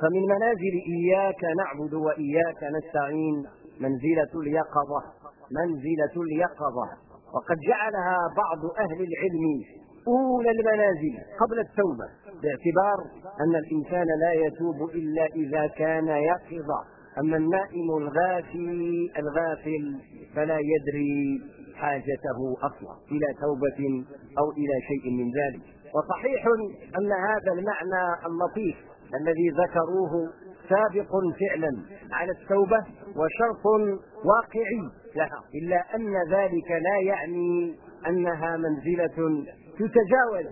فمن منازل إياك نعبد وإياك نستعين منزلة اليقظة منزلة اليقظة. وقد جعلها بعض أهل العلم أولى المنازل قبل التوبة باعتبار أن الإنسان لا يتوب إلا إذا كان يقظا أما النائم الغافل الغافل فلا يدري حاجته أصلا إلى توبة أو إلى شيء من ذلك. وصحيح أن هذا المعنى اللطيف الذي ذكروه سابق فعلا على التوبة وشرط واقعي لها. إلا أن ذلك لا يعني أنها منزلة تتجاوز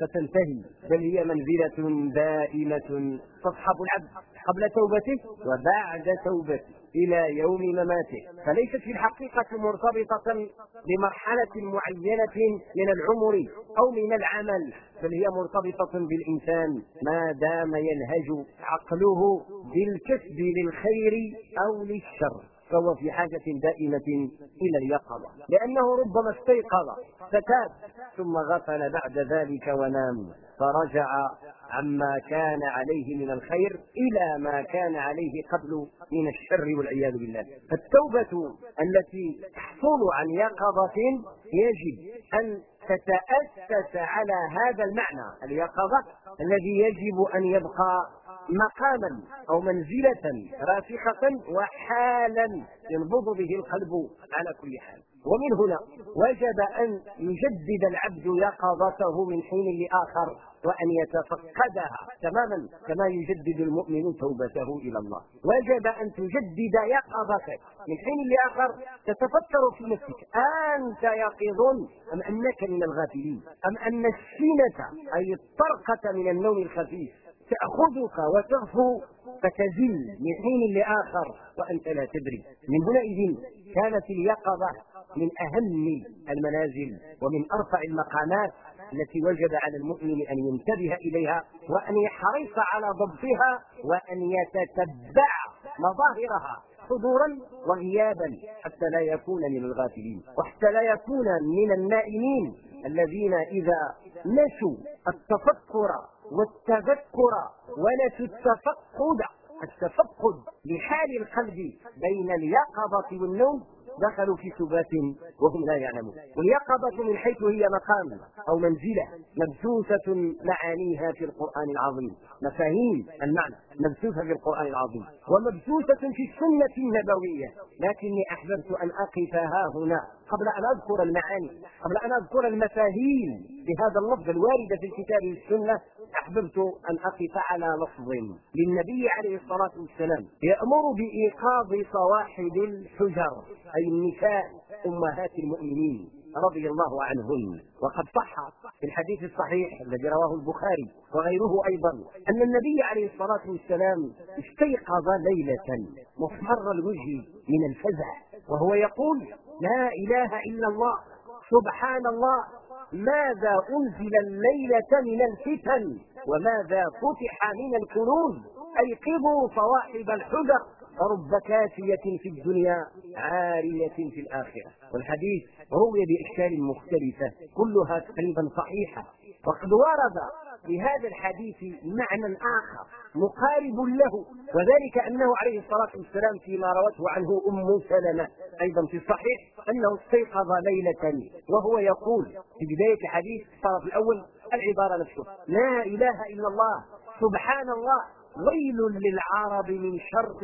فتنتهي بل هي منزلة دائمة تصحب العبد. قبل توبته؟ وبعد توبته إلى يوم مماته. فليست في الحقيقة مرتبطة بمرحلة معينة من العمر أو من العمل بل هي مرتبطة بالإنسان. ما دام ينهج عقله بالكسب للخير أو للشر. فهو في حاجة دائمة إلى اليقظة. لأنه ربما استيقظ فتاب ثم غفل بعد ذلك ونام فرجع عما كان عليه من الخير إلى ما كان عليه قبل من الشر والعياذ بالله. فالتوبة التي تحصل عن يقظة يجب أن تتأسس على هذا المعنى اليقظة الذي يجب أن يبقى مقاما أو منزلة راسخة وحالا ينبض به القلب على كل حال. ومن هنا وجب أن يجدد العبد يقظته من حين لآخر. وأن يتفقدها تماما كما يجدد المؤمن توبته إلى الله. وجب أن تجدد يقظتك. من حين لآخر تتفكر في نفسك. أنت يقظ أم أنك من الغافلين؟ أم أن السنة أي الطرقة من النوم الخفيف تأخذك وتغفو فتزل من حين لآخر وأنت لا تدري. من هنا كانت اليقظة من أهم المنازل ومن أرفع المقامات التي وجب على المؤمن أن ينتبه إليها وأن يحرص على ضبطها وأن يتتبع مظاهرها حضورا وغيابا حتى لا يكون من الغافلين وحتى لا يكون من النائمين الذين إذا نسوا التفكر والتذكر ونسوا التفقد التفقد لحال القلب بين اليقظة والنوم دخلوا في سبات وهم لا يعلمون. واليقظة من حيث هي مقام أو منزلة مبثوثة معانيها في القرآن العظيم. مفاهيم المعنى مبثوثة في القرآن العظيم. ومبثوثة في السنة النبوية. لكني أحببت أن أقف ها هنا. قبل أن أذكر المعاني قبل أن أذكر المفاهيم بهذا اللفظ الواردة في الكتاب والسنة أحببت أن أقف على لفظ للنبي عليه الصلاة والسلام يأمر بإيقاظ صواحب الحجر أي النساء أمهات المؤمنين رضي الله عنهن. وقد صح في الحديث الصحيح الذي رواه البخاري وغيره أيضا أن النبي عليه الصلاة والسلام استيقظ ليلة محمر الوجه من الفزع وهو يقول لا إله إلا الله سبحان الله ماذا أنزل الليلة من الفتن وماذا فتح من الكنوز؟ أيقظوا صواحب الحجر. فرب كافية في الدنيا عارية في الآخرة. والحديث روي بأشكال مختلفة كلها تقريبا صحيحة. وقد ورد في هذا الحديث معنى آخر مقارب له وذلك أنه عليه الصلاة والسلام فيما روته عنه أم سلمة. أيضا في الصحيح أنه استيقظ ليلة وهو يقول في بداية الحديث الطرف الأول العبارة نفسها لا إله إلا الله سبحان الله. ويل للعرب من شر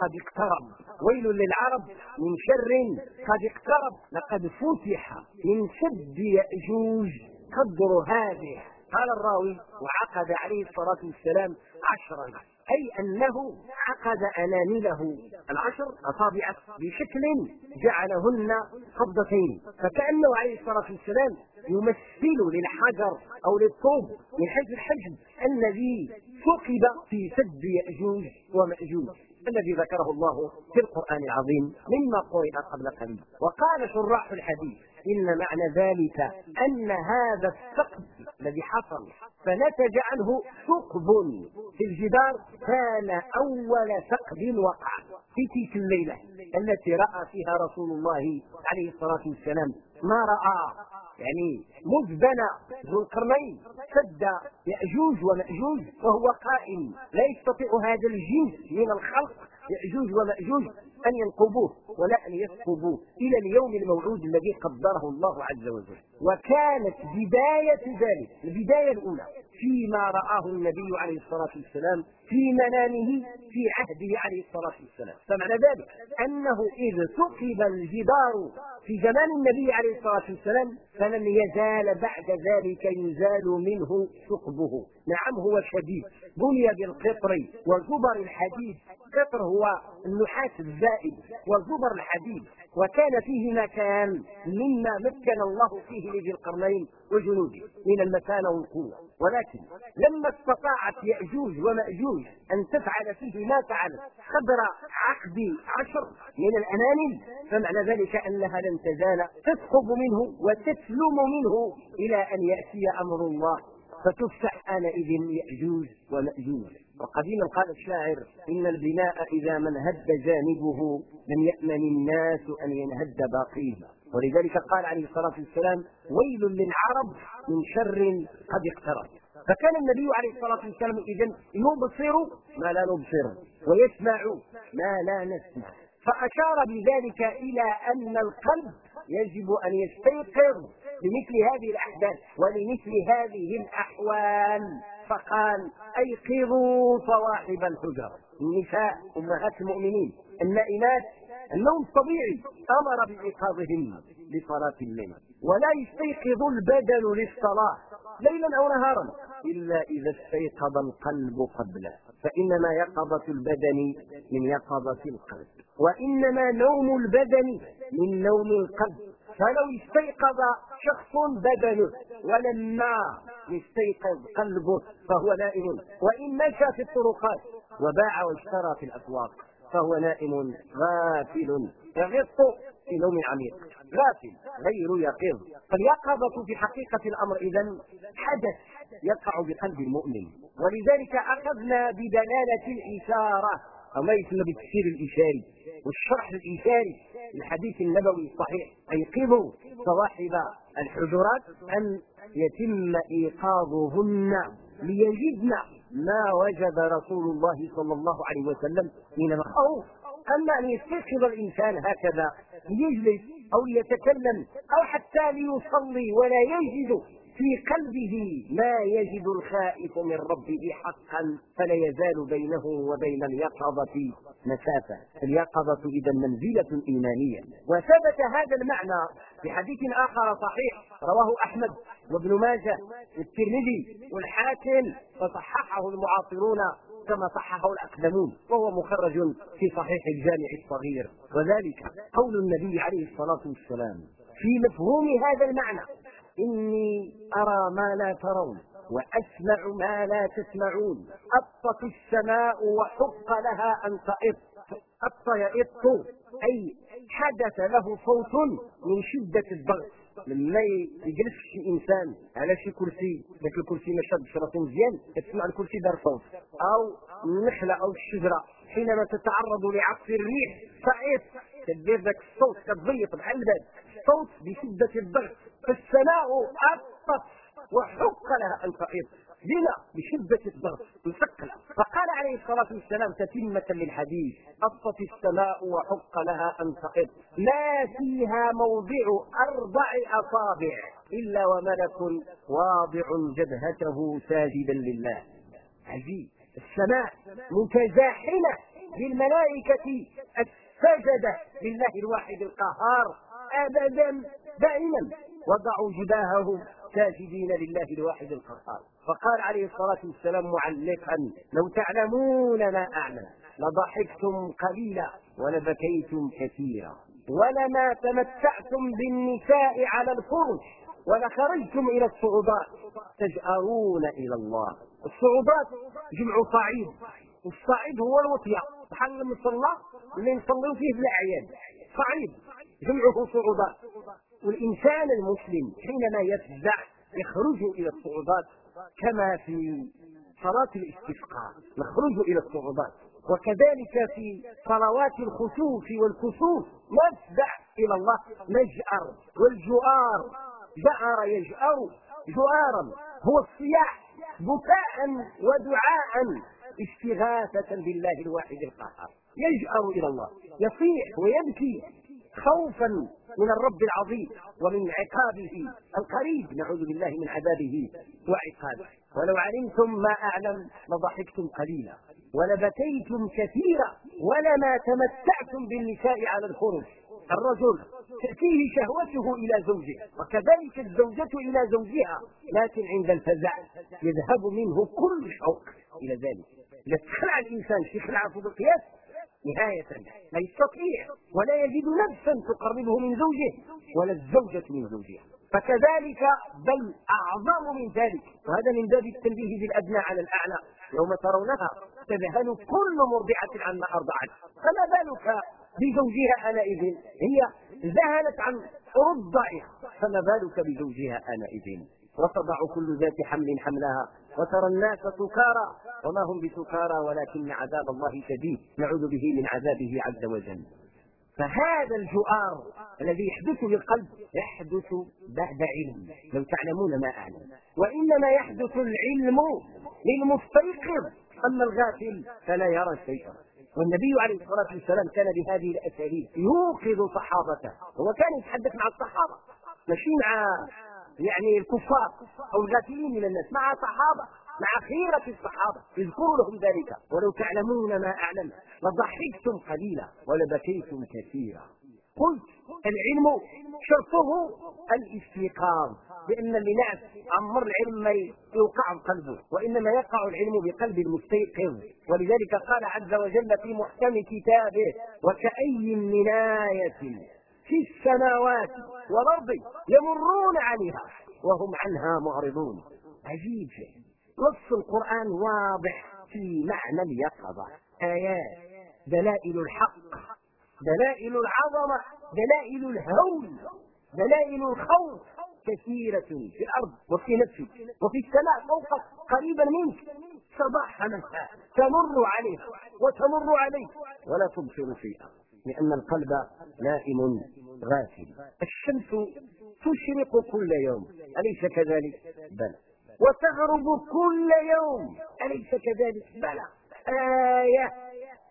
قد اقترب. ويل للعرب من شر قد اقترب. لقد فتح من سد يأجوج قدر هذه. قال الراوي وعقد عليه الصلاة والسلام عشرا. أي أنه عقد أنامله. العشر أصابعه بشكل جعلهن قبضتين فكأنه عليه الصلاة والسلام يمثل للحجر أو للطوب من حيث الحجم الذي ثقب في سد يأجوج ومأجوج الذي ذكره الله في القرآن العظيم مما قرئ قبل قليل. وقال شراح الحديث إن معنى ذلك أن هذا الثقب الذي حصل فنتج عنه ثقب في الجدار كان أول ثقب وقع في تلك الليلة التي رأى فيها رسول الله عليه الصلاة والسلام. ما رأى؟ يعني مذ بنى ذو القرنين سد يأجوج ومأجوج وهو قائم لا يستطيع هذا الجنس من الخلق يأجوج ومأجوج. أن ينقبوه ولا أن يسقبوه إلى اليوم الموعود الذي قدره الله عز وجل. وكانت بداية ذلك البداية الأولى فيما رآه النبي عليه الصلاة والسلام في منامه في عهده عليه الصلاة والسلام. فمعنى ذلك أنه إذ ثقب الجدار في زمان النبي عليه الصلاة والسلام فلم يزال بعد ذلك يزال منه ثقبه. نعم هو شديد بني بالقطر وزبر الحديد. قطر هو النحاس الزائد وزبر الحديد. وكان فيه مكان مما مكن الله فيه لذي القرنين وجنوده. من المكانه والقوة. ولكن لما استطاعت يأجوج ومأجوج أن تفعل فيه ما فعلت قدر عقد عشر من الانامل فمعنى ذلك أنها لن تزال تسحب منه وتسلم منه إلى أن يأتي أمر الله. فتفتح آنئذ يأجوج ومأجوج. وقديما قال الشاعر إن البناء إذا من هد جانبه لم يأمن الناس أن ينهد باقيه. ولذلك قال عليه الصلاة والسلام ويل للعرب من شر قد اقترب. فكان النبي عليه الصلاة والسلام إذا يبصر ما لا نبصر ويسمع ما لا نسمع. فأشار بذلك إلى أن القلب يجب أن يستيقظ لمثل هذه الأحداث ولمثل هذه الأحوال. فقال أيقظوا صواحب الحجر. النساء أمهات المؤمنين النائمات النوم الطبيعي. أمر بإيقاظهن لصلاة الليل. ولا يستيقظ البدن للصلاة ليلا أو نهارا إلا إذا استيقظ القلب قبله. فإنما يقظة البدن من يقظة القلب وإنما نوم البدن من نوم القلب. فلو استيقظ شخص بدنه ولما يستيقظ قلبه فهو نائم وإن مشى في الطرقات وباع واشترى في الأسواق فهو نائم غافل يغط في نوم عميق غافل غير يقظ. فاليقظة في حقيقة الأمر إذا حدث يقع بقلب المؤمن ولذلك أخذنا بدلالة الإشارة أو ما يسمى بالتفسير الإشاري والشرح الإشاري الحديث النبوي الصحيح أيقظوا صواحب الحجرات أن يتم إيقاظهن ليجدن ما وجد رسول الله صلى الله عليه وسلم من الخوف؟ أما أن يستيقظ الإنسان هكذا ليجلس أو يتكلم أو حتى ليصلي ولا يجد في قلبه ما يجد الخائف من ربه حقا فلا يزال بينه وبين اليقظة مسافة. اليقظة إذا منزلة إيمانية. وثبت هذا المعنى في حديث آخر صحيح رواه أحمد وابن ماجه والترمذي والحاكم وصححه المعاصرون كما صححه الأقدمون وهو مخرج في صحيح الجامع الصغير. وذلك قول النبي عليه الصلاة والسلام. في مفهوم هذا المعنى إني أرى ما لا ترون وأسمع ما لا تسمعون. أطت السماء وحق لها أن تئط أط يئط أي حدث له صوت من شدة الضغط. لما يجلس شي إنسان على شي كرسي. ذاك الكرسي ما شادش راسه مزيان. تسمع الكرسي دار صوت. أو النخله أو الشجره حينما تتعرض لعصف الريح تعيط تدير ذاك الصوت كتضيق بحال الباب صوت بشدة الضغط. فالسماء أطت وحق لها أن تقيض بلا بشدة الضغط. مثقلة فقال عليه الصلاة والسلام تتمة للحديث. أطت السماء وحق لها أن تقض ما فيها موضع أربع أصابع إلا وملك واضع جبهته ساجدا لله. عجيب السماء متزاحمة بالملائكة السجدة لله الواحد القهار أبدا دائما. وضعوا جباههم ساجدين لله الواحد القهار. فقال عليه الصلاة والسلام معلقا لو تعلمون ما أعلم لضحكتم قليلا ولبكيتم كثيرا. ولما تمتعتم بالنساء على الفرش ولخرجتم إلى الصعوبات تجأرون إلى الله. الصعوبات جمع صعيد والصعيد هو الوطية بحال المصلى اللي نصلوا فيه في الأعياد صعيد جمعه صعوبات والإنسان المسلم حينما يفزع يخرج إلى الصعوبات كما في صلاة الاستسقاء. نخرج إلى الصعوبات. وكذلك في صلوات الخسوف والكسوف نفزع إلى الله. نجأر والجؤار. جأر يجأر جؤارا. هو الصياح بكاء ودعاء. استغاثة بالله الواحد القهار. يجأر إلى الله يصيح ويبكي خوفا من الرب العظيم ومن عقابه القريب. نعوذ بالله من عذابه وعقابه. ولو علمتم ما أعلم لضحكتم قليلا. ولبكيتم كثيرا. ولما تمتعتم بالنساء على الخروج. الرجل تأتيه شهوته إلى زوجه وكذلك الزوجة إلى زوجها لكن عند الفزع يذهب منه كل شوق إلى ذلك. إذا تخلع الإنسان في خلعه بالقياس نهاية لا يستطيع ولا يجد نفسا تقربه من زوجه ولا الزوجة من زوجها. فكذلك بل أعظم من ذلك وهذا من باب التنبيه بالأدنى على الأعلى يوم ترونها تذهل كل مرضعة عما أرضعت. فما بالك بزوجها آنئذ. هي ذهلت عن رضعها فما بالك بزوجها آنئذ؟ وتضع كل ذات حمل حملها وترى الناس سكارى. وما هم بسكارى ولكن عذاب الله شديد. نعوذ به من عذابه عز وجل. فهذا الجؤار الذي يحدث للقلب يحدث بعد علم. لو تعلمون ما أعلم. وإنما يحدث العلم للمستيقظ أما الغافل فلا يرى شيئا. والنبي عليه الصلاة والسلام كان بهذه الأساليب يوقظ صحابته هو كان يتحدث مع الصحابة ماشي مع يعني الكفار أو الغافلين من الناس مع صحابة مع خيرة الصحابة اذكروا لهم ذلك. ولو تعلمون ما أعلم لضحكتم قليلا ولبكيتم كثيرا. قلت العلم شرطه الاستيقاظ. لأن لناس عمر العلم ما يوقع قلبه وإنما يقع العلم بقلب المستيقظ ولذلك قال عز وجل في محكم كتابه وكأي من آية في السماوات والأرض يمرون عليها وهم عنها معرضون. عجيب. شيء نص القرآن واضح في معنى اليقظة. آيات. دلائل الحق دلائل العظمة دلائل الهول دلائل الخوف. كثيرة في الأرض وفي نفسك وفي السماء فوقك قريبا منك. صباح مساء تمر عليه وتمر عليه. ولا تبصر شيئا لأن القلب نائم غافل. الشمس تشرق كل يوم. أليس كذلك؟ بلى. وتغرب كل يوم. أليس كذلك؟ بلى. آية.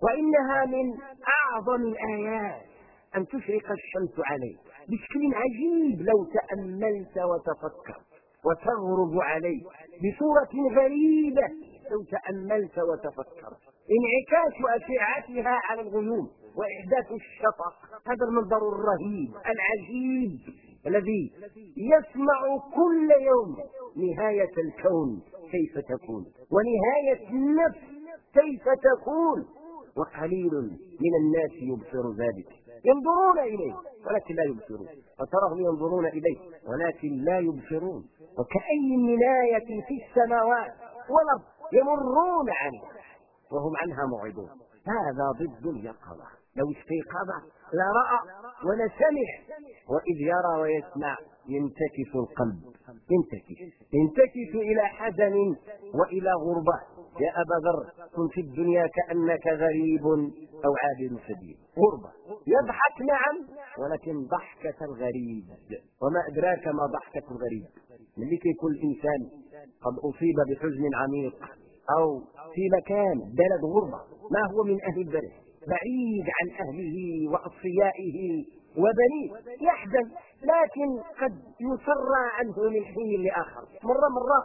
وإنها من أعظم الآيات. أن تشرق الشمس عليه بشكل عجيب لو تأملت وتفكرت وتغرب عليه بصورة غريبة لو تأملت وتفكرت انعكاس أشعتها على الغيوم وإحداث الشفق هذا المنظر الرهيب العجيب الذي يسمع كل يوم نهاية الكون كيف تكون. ونهاية النفس كيف تكون. وقليل من الناس يبصر ذلك. ينظرون إليه ولكن لا يبصرون. وتراهم ينظرون إليه ولكن لا يبصرون. وكأي من آية في السماوات والأرض يمرون عنها وهم عنها معرضون هذا ضد اليقظة. لو استيقظ لرأى ولسمع وإذ يرى ويسمع ينتكس القلب. ينتكس ينتكس إلى حزن وإلى غربة. يا أبا ذر كن في الدنيا كأنك غريب أو عابر سبيل. غربة. يضحك نعم ولكن ضحكة الغريب. وما أدراك ما ضحكة الغريب. ملي كيكون الإنسان قد أصيب بحزن عميق أو في مكان بلد غربة. ما هو من أهل البلد؟ بعيد عن أهله وأصفيائه. وبنيه يحزن لكن قد يسرى عنه من حين لآخر. مرة مرة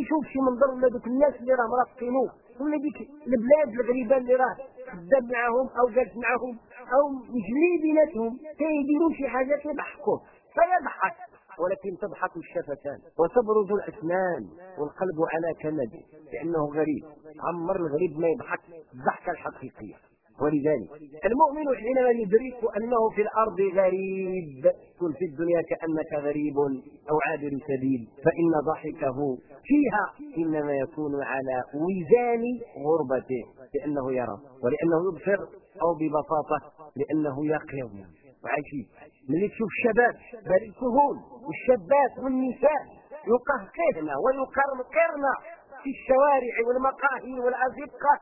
يشوف شي منظر ولا الناس اللي راه مرافقينوه ولا ديك البلاد الغريبة اللي راه خدام معاهم أو جالس معاهم أو مجلي بيناتهم كيديروا شي حاجة يضحكوه فيضحك ولكن تضحك الشفتان. وتبرز الأسنان والقلب على كمد لأنه غريب. عمر الغريب ما يضحك الضحكه الحقيقية. ولذلك المؤمن حينما يدرك أنه في الأرض غريب كن في الدنيا كأنك غريب أو عابر سبيل فإن ضحكه فيها إنما يكون على وزان غربته لأنه يرى ولأنه يبصر أو ببساطة لأنه يقظ وعجيب ملي تشوف الشباب بل الكهول والشابات والنساء يقهقهن ويقرقرن في الشوارع والمقاهي والأزقة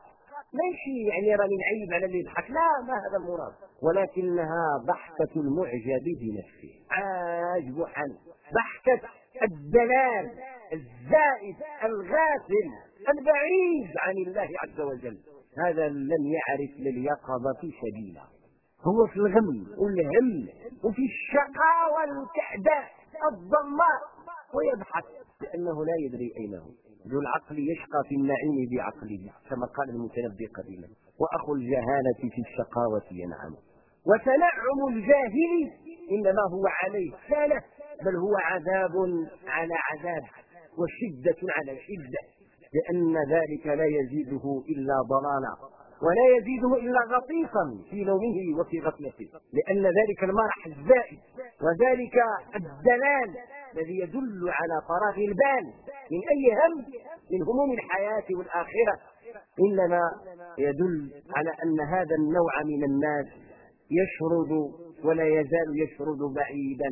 ماشي يعني راني نعيب على اللي يضحك. لا ما هذا المراد. ولكنها ضحكة المعجب بنفسه عاجب عن ضحكة الدلال الزائد الغافل البعيد عن الله عز وجل. هذا لم يعرف لليقظة سبيلا هو في الغم والهم وفي الشقاء والكعداء الظلماء ويبحث لأنه لا يدري أين هو. ذو العقل يشقى في النعيم بعقله كما قال المتنبي قديما وأخو الجهالة في الشقاوة ينعم. وتنعم الجاهل إنما هو عليه سنة بل هو عذاب على عذاب وشدة على شدة لأن ذلك لا يزيده إلا ضلالا. ولا يزيده إلا غطيسا في نومه وفي غفلته لأن ذلك المرح الزائد وذلك الدلال الذي يدل على فراغ البال من أي هم؟ من هموم الحياة والآخرة. إنما يدل على أن هذا النوع من الناس يشرد ولا يزال يشرد بعيدا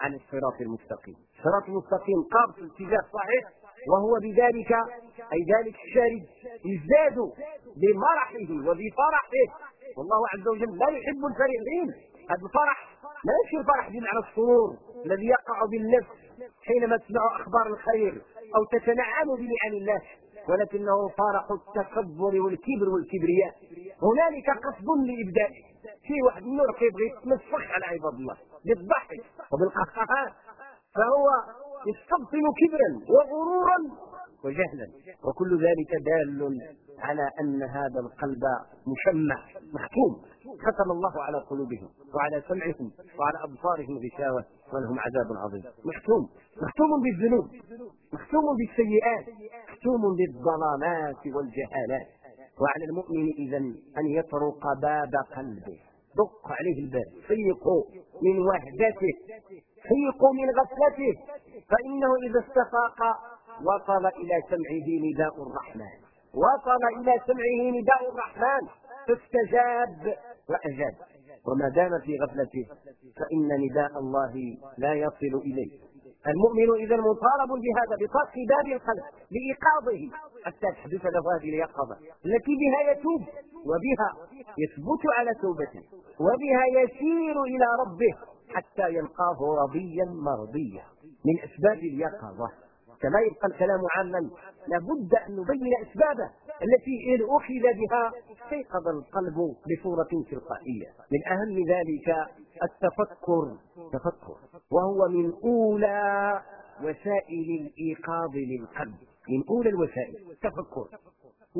عن الصراط المستقيم. الصراط المستقيم قابل الاتجاه صحيح؟ وهو بذلك أي ذلك الشارد يزداد بمرحه وبفرحه والله عز وجل لا يحب الفرحين هذا الفرح لا يشير الفرح بمعنى السرور الذي يقع بالنفس حينما تسمع أخبار الخير أو تتنعم بنعم الله. ولكنه فرح التكبر والكبر والكبرياء. هنالك قصد لإبدائه في واحد النور كيبغي يتمسخ على عباد الله بالضحك وبالقهقهات فهو يستبطن كبرا وغرورا وجهلا. وكل ذلك دال على أن هذا القلب مشمع محكوم. ختم الله على قلوبهم وعلى سمعهم وعلى أبصارهم غشاوة ولهم عذاب عظيم. محكوم. محكوم بالذنوب. محكوم بالسيئات. محكوم بالظلامات والجهالات. وعلى المؤمن إذا أن يطرق باب قلبه. دق عليه الباب. فيقوا من وحدته. فيقوا من غفلته. فإنه إذا استفاق وصل إلى سمعه نداء الرحمن. وصل إلى سمعه نداء الرحمن فاستجاب وأجاب. وما دام في غفلته فإن نداء الله لا يصل إليه. المؤمن إذا مطالب بهذا بطرق باب القلب لإيقاظه حتى تحدث له هذه اليقظة. التي بها يتوب وبها يثبت على توبته وبها يسير إلى ربه حتى يلقاه رضيا مرضيا. من أسباب اليقظة. كما يبقى الكلام عاما لابد أن نبين أسبابه التي إن أخذ بها استيقظ القلب بصورة تلقائية. من أهم ذلك التفكر. تفكر. وهو من أولى وسائل الإيقاظ للقلب. من أولى الوسائل. التفكر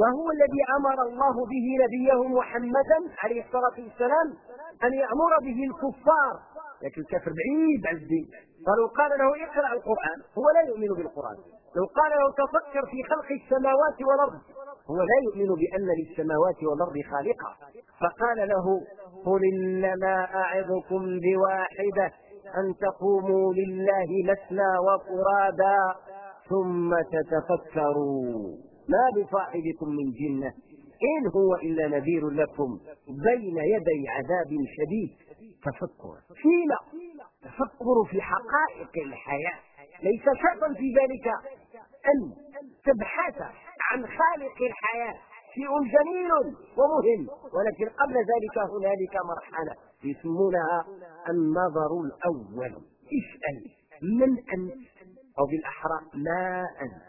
وهو الذي أمر الله به نبيه محمدا عليه الصلاة والسلام أن يأمر به الكفار لكن الكافر بعيد عن الدين. قالوا قال له اقرأ القرآن. هو لا يؤمن بالقرآن. لو قال له تفكر في خلق السماوات والأرض. هو لا يؤمن بأن للسماوات والأرض خالقا فقال له قل إنما أعظكم بواحدة أن تقوموا لله مثنى وفرادا ثم تتفكروا. ما بصاحبكم من جنة إن هو إلا نذير لكم بين يدي عذاب شديد. تفكر. فيما تفكر في حقائق الحياة. ليس شرطا في ذلك أن تبحث عن خالق الحياة. شيء جميل ومهم. ولكن قبل ذلك هنالك مرحلة يسمونها النظر الأول. اسأل. من أنت؟ أو بالأحرى ما أنت؟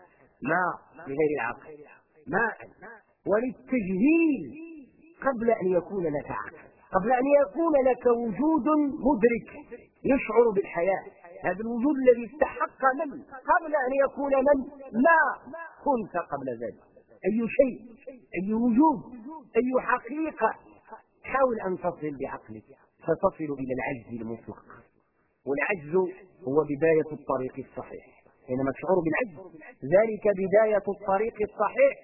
ما لغير العقل. ما أنت؟ وللتجهيل قبل أن يكون لك عقل. قبل أن يكون لك وجود مدرك يشعر بالحياة. هذا الوجود الذي استحق من؟ قبل أن يكون من؟ ما كنت قبل ذلك؟ أي شيء؟ أي وجود؟ أي حقيقة؟ حاول أن تصل بعقلك. فتصل إلى العجز المطلق والعجز هو بداية الطريق الصحيح. حينما تشعر بالعجز. ذلك بداية الطريق الصحيح.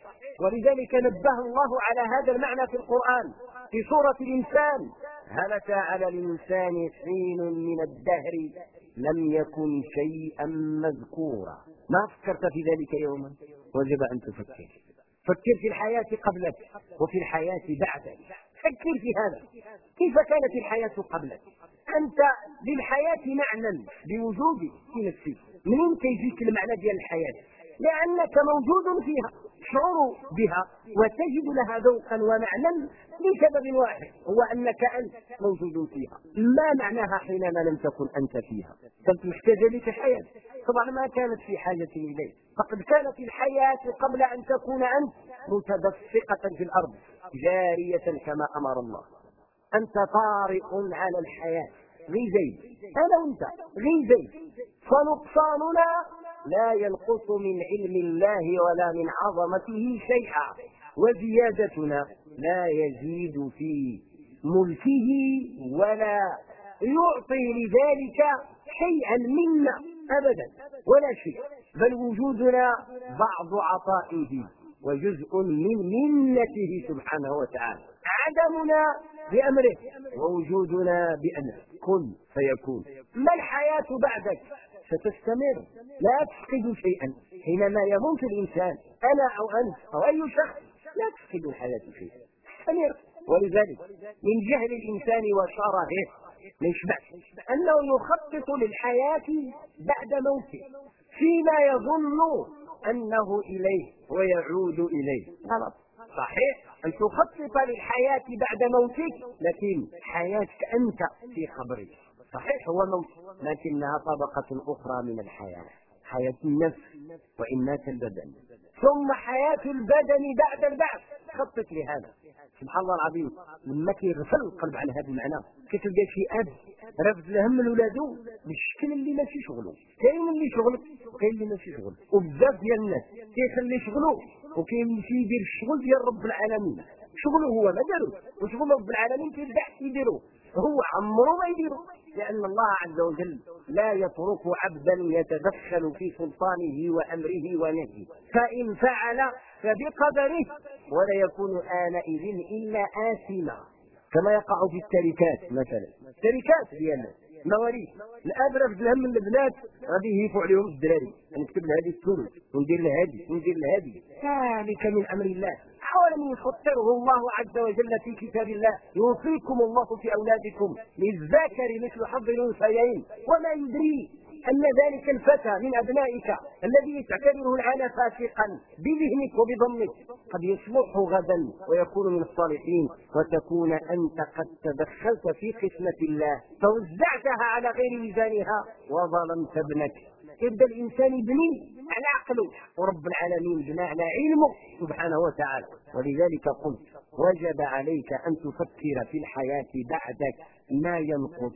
ولذلك نبه الله على هذا المعنى في القرآن. في سورة الإنسان. هل أتى على الإنسان حين من الدهر لم يكن شيئا مذكورا. ما فكرت في ذلك يوما؟ وجب أن تفكر. فكر في الحياة قبلك وفي الحياة بعدك. فكر في هذا. كيف كانت الحياة قبلك؟ أنت للحياة معنى بوجودك في نفسك. منين كيجيك المعنى ديال الحياة؟ لأنك موجود فيها تشعر بها وتجد لها ذوقا ومعنى لسبب واحد هو أنك أنت موجود فيها. ما معناها حينما لم تكن أنت فيها. كنت محتاجة لك حياه طبعا ما كانت في حاجة اليه فقد كانت الحياة قبل أن تكون أنت متدفقة في الأرض جارية كما أمر الله. أنت طارئ على الحياة. غير زيد أنا وأنت. غير زيد فنقصاننا لا ينقص من علم الله ولا من عظمته شيئا. وزيادتنا لا يزيد في ملكه ولا يعطي لذلك شيئا منا أبدا ولا شيء. بل وجودنا بعض عطائه وجزء من منته سبحانه وتعالى. عدمنا بأمره ووجودنا بأمره. كن فيكون. ما الحياة بعدك؟ ستستمر. لا تفقد شيئا. حينما يموت الإنسان أنا أو أنت أو أي شخص لا تفقد الحياة شيئا. تستمر ولذلك من جهل الإنسان وشره ما يشبعش أنه يخطط للحياة بعد موته فيما يظن أنه إليه ويعود إليه. غلط. صحيح؟ أن تخطط للحياة بعد موتك لكن حياتك أنت في قبرك صحيح هو موت لكنها طبقة أخرى من الحياة. حياة النفس وان مات البدن. ثم حياة البدن بعد البعث. خطط لهذا. سبحان الله العظيم لما كيغفل القلب على هذا المعنى كتلقى شي أب رافد الهم لولادو بالشكل اللي ماشي شغله كاين اللي شغل وكاين اللي ماشي شغل. وبزاف ديال الناس كيخلي شغله اللي يدير الشغل ديال رب العالمين. شغله هو ما داروش وشغل رب العالمين كيبدا يديرو هو عمره ما يديرو. لأن الله عز وجل لا يترك عبدا يتدخل في سلطانه وأمره ونهيه. فإن فعل فبقدره ولا يكون آنئذ إلا آثما. كما يقع في التركات مثلا. التركات ديالنا مواريث الاب راه الهم من البنات. غادي يهيفوا عليهم الدراري. نكتب لهذه الثلث وندير لهذه وندير لهذه ذلك من أمر الله. أولم يفطره الله عز وجل في كتاب الله يوصيكم الله في أولادكم للذكر مثل حظ الأنثيين. وما يدري أن ذلك الفتى من أبنائك الذي تعتبره الآن فاسقا بذهنك وبضمك. قد يصلح غدا ويكون من الصالحين وتكون أنت قد تدخلت في قسمة الله فوزعتها على غير ميزانها وظلمت ابنك. يبدا الإنسان يبني على عقله ورب العالمين بنى على علمه سبحانه وتعالى. ولذلك قلت وجب عليك أن تفكر في الحياة بعدك ما ينقص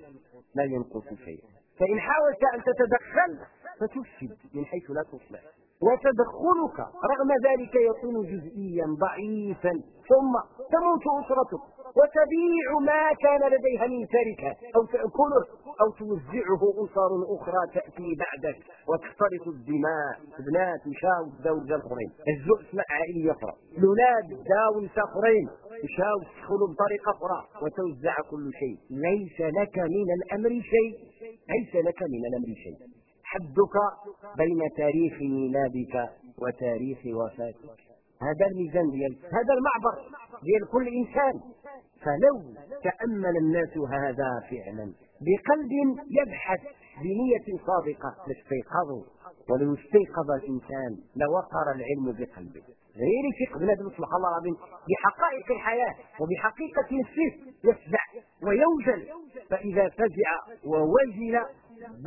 لا ينقص شيئا. فإن حاولت أن تتدخل فتفسد من حيث لا تصلح وتدخلك رغم ذلك يكون جزئيا ضعيفا. ثم تموت أسرتك وتبيع ما كان لديها من تركه أو تأكله أو توزعه اسر أخرى تأتي بعدك. وتختلط الدماء بنات مشاو داو رجال اخرين الزؤس مع عائلة أخرى الأولاد داو نساء اخرين مشاو تدخلوا بطريقه أخرى وتوزع كل شيء. ليس لك من الأمر شيء. ليس لك من الأمر شيء. حدك بين تاريخ ميلادك وتاريخ وفاتك. هذا الميزان ديال هذا المعبر ديال كل إنسان. فلو تأمل الناس هذا فعلا بقلب يبحث بنية صادقه لاستيقظوا ولو استيقظ الإنسان لوقر العلم بقلبه. غير فقه بنادم سبحان الله العظيم بحقائق الحياة وبحقيقة نفسه يفزع ويوجل فإذا فزع ووجل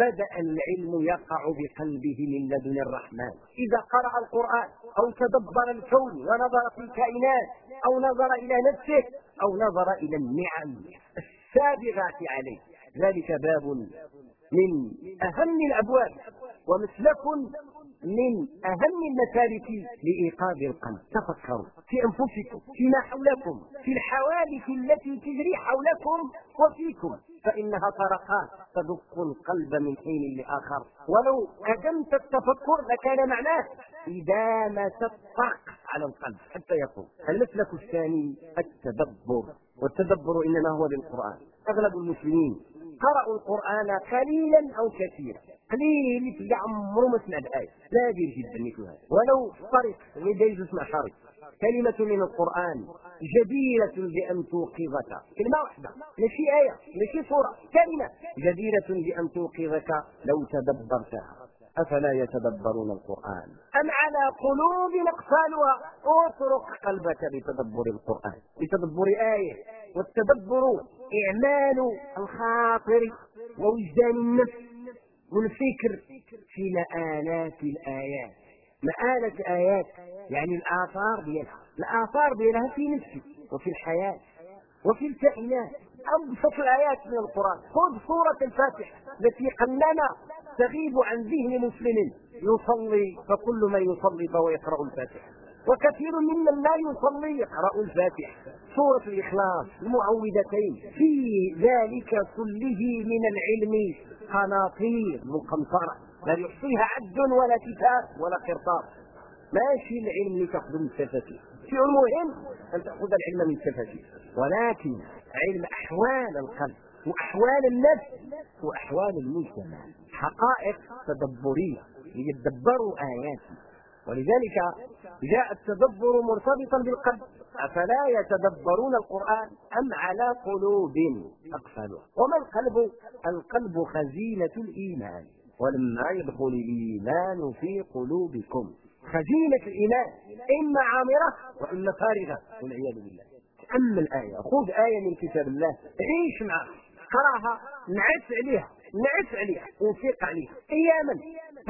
بدأ العلم يقع بقلبه من لدن الرحمن. إذا قرأ القرآن أو تدبر الكون ونظر في الكائنات أو نظر إلى نفسه أو نظر إلى النعم السابغات عليه. ذلك باب من أهم الأبواب ومسلك من أهم المسالك لإيقاظ القلب تفكروا في أنفسكم فيما حولكم في الحوادث التي تجري حولكم وفيكم فإنها طرقات تدق القلب من حين لآخر. ولو ادمت التفكر لكان معناه إدامة الطرق على القلب حتى يقوم. المسلك الثاني التدبر والتدبر إنما هو بالقرآن. أغلب المسلمين قرأوا القرآن قليلا أو كثيرا. قليل اللي عمره ما سمع بآية نادر جدا مثل هذا. ولو طريق اللي يسمع شريط كلمة من القرآن جديرة بأن توقظك. كلمة واحدة. ماشي آية ماشي سورة. كلمة جديرة بأن توقظك لو تدبرتها. أفلا يتدبرون القرآن؟ أم على قلوب أقفالها؟ اترك قلبك بتدبر القرآن. بتدبر آية. والتدبر إعمال الخاطر ووجدان النفس. والفكر في مآلات الآيات. مآلة آيات يعني الآثار ديالها الآثار ديالها في نفسك وفي الحياة وفي الكائنات. أبسط الآيات من القرآن. خذ سورة الفاتحة التي قلما تغيب عن ذهن مسلم. يصلي فكل من يصلي فهو يقرأ الفاتحة. وكثير ممن لا يصلي. يقرأ الفاتحة سورة الإخلاص المعوذتين. في ذلك كله من العلم قناطير مقنطرة. لا يحصيها عد ولا كتاب ولا قرطاس. ماشي العلم لتأخذ من سفته شيء المهم أن تأخذ العلم من سفته ولكن علم أحوال القلب وأحوال النفس وأحوال المجتمع. حقائق تدبرية ليتدبروا آياته ولذلك جاء التدبر مرتبطا بالقلب. أفلا يتدبرون القرآن أم على قلوب أقفلها وما القلب؟ القلب خزينة الإيمان. ولما يدخل الإيمان في قلوبكم. خزينة الإيمان. إما عامرة وإما فارغة. والعياذ بالله. تأمل الآية. خذ آية من كتاب الله. عيش معها. قراها. نعس عليها. نعس عليها. وفيق عليها. أياما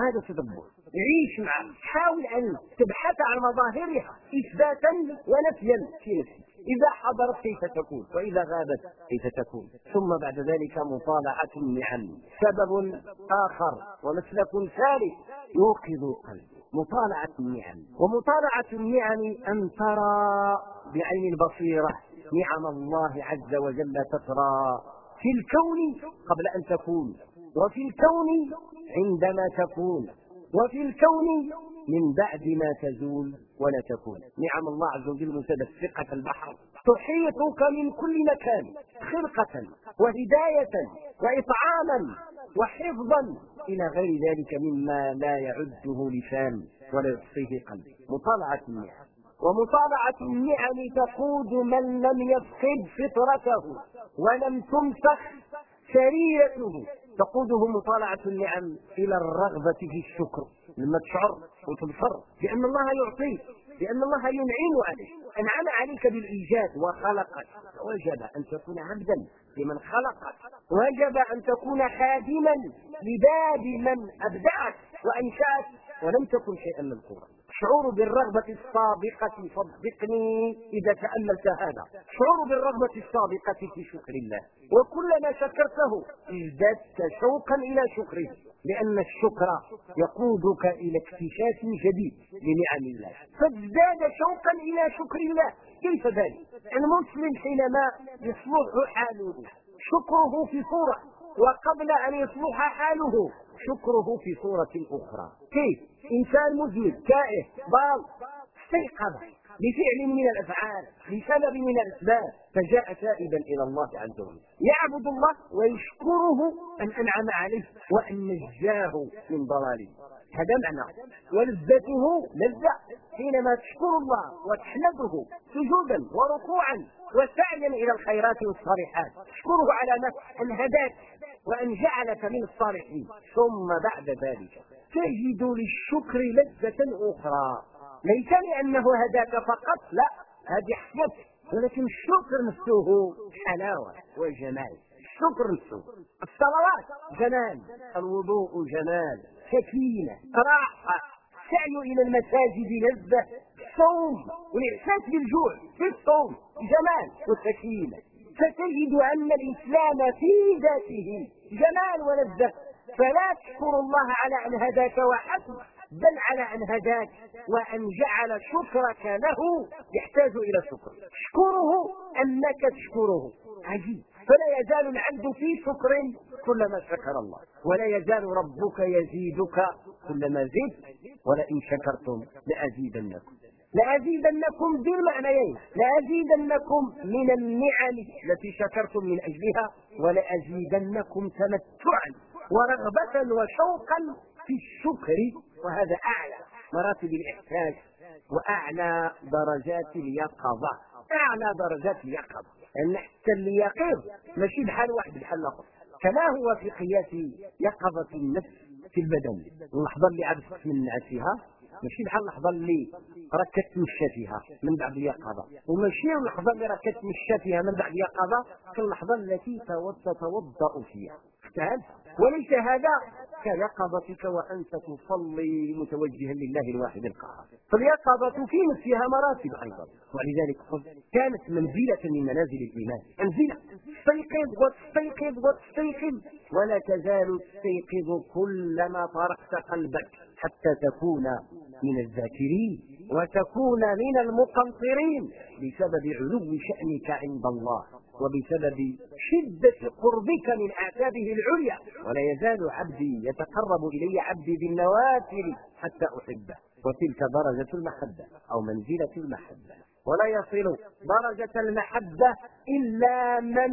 هذا تدبر. عيش معها حاول أن تبحث عن مظاهرها إثباتا ونفيا في نفسك. إذا حضرت كيف تكون وإذا غابت كيف تكون. ثم بعد ذلك مطالعة النعم سبب آخر ومسلك ثالث يوقظ القلب مطالعة النعم ومطالعة النعم أن ترى بعين البصيرة. نعم الله عز وجل تترى. في الكون قبل أن تكون. وفي الكون عندما تكون وفي الكون من بعد ما تزول ولا تكون. نعم الله عز وجل متدفقة البحر. تحيطك من كل مكان خلقة وهداية وإطعاما وحفظا إلى غير ذلك مما لا يعده لسان ولا يحصيه قلب. مطالعة النعم. ومطالعة النعم تقود من لم يفقد فطرته ولم تمسخ سريرته تقوده مطالعة النعم إلى الرغبة في الشكر. لما تشعر وتبصر بأن الله يعطيك بأن الله ينعم عليك. أنعم عليك بالإيجاد وخلقك. وجب أن تكون عبدا لمن خلقك. وجب أن تكون خادما لباب من أبدعك وأنشأك. ولم تكن شيئا مذكورا. شعور بالرغبة السابقة صدقني إذا تأملت هذا. شعور بالرغبة السابقة في شكر الله. وكلما شكرته ازددت شوقا إلى شكره لأن الشكر يقودك إلى اكتشاف جديد لنعم الله. فازداد شوقا إلى شكر الله. كيف ذلك؟ المسلم حينما يصلح حاله شكره في صورة وقبل أن يصلح حاله شكره في صورة أخرى. كيف؟ إنسان مذنب تائه ضال. استيقظ بفعل من الأفعال بسبب من الأسباب. فجاء تائبا إلى الله عز وجل. يعبد الله ويشكره أن أنعم عليه وأن نجاه من ضلاله. هذا معنى. ولذته لذة. حينما تشكر الله وتحمده سجودا وركوعا وسعيا إلى الخيرات والصالحات. تشكره على ان هداك وإن جعلك من الصالحين. ثم بعد ذلك تجد للشكر لذة أخرى. ليس لأنه هداك فقط لا هذه حفظ ولكن الشكر نفسه حلاوة وجمال. الشكر نفسه. الصلوات جمال. الوضوء جمال. سكينة راحة السعي إلى المساجد لذة. الصوم والإحساس بالجوع في الصوم جمال وسكينة فتجد أن الإسلام في ذاته جمال ولذة. فلا تشكر الله على أن هداك وحسب بل على أن هداك وأن جعل شكرك له يحتاج إلى شكر اشكره أنك تشكره. عجيب. فلا يزال العبد في شكر كلما شكر الله. ولا يزال ربك يزيدك كلما زدت. ولئن شكرتم لأزيدنكم. لأزيدنكم بالمعنيين لأزيدنكم من النعم التي شكرتم من أجلها ولأزيدنكم تمتعا ورغبة وشوقا في الشكر وهذا أعلى مراتب الإحساس وأعلى درجات اليقظة. أعلى درجات اليقظة. لأن حتى اليقظ ماشي بحال واحد بحال الآخر كما هو في قياس يقظة النفس في البدن. اللحظة اللي عاد تمنعت فيها ماشي بحال اللحظة اللي راك كتمشى فيها من بعد اليقظة. وماشي اللحظه اللي راك كتمشى فيها من بعد اليقظة كاللحظه التي تتوضأ فيها. اختلف وليس هذا كيقظتك وأنت تصلي متوجها لله الواحد القهار. فاليقظة في نفسها مراتب أيضا. ولذلك كانت منزلة من منازل الإيمان. منزله استيقظ وتستيقظ وتستيقظ ولا تزال تستيقظ كلما طرقت قلبك حتى تكون من الذاكرين. وتكون من المقنطرين بسبب علو شأنك عند الله وبسبب شدة قربك من أعتابه العليا. ولا يزال عبدي يتقرب إلي عبدي بالنوافل حتى أحبه. وتلك درجة المحبة أو منزلة المحبة. ولا يصل درجة المحبة إلا من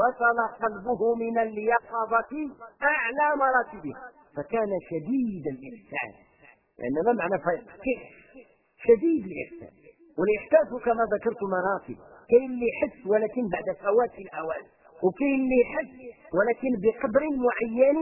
وصل قلبه من اليقظة أعلى مراتبها. فكان شديد الإحسان. لأن ما معنى كيف شديد الإحسان والإحساس كما ذكرت مراتب. كاين اللي يحس ولكن بعد فوات الأوان. وكاين اللي يحس ولكن بقدر معين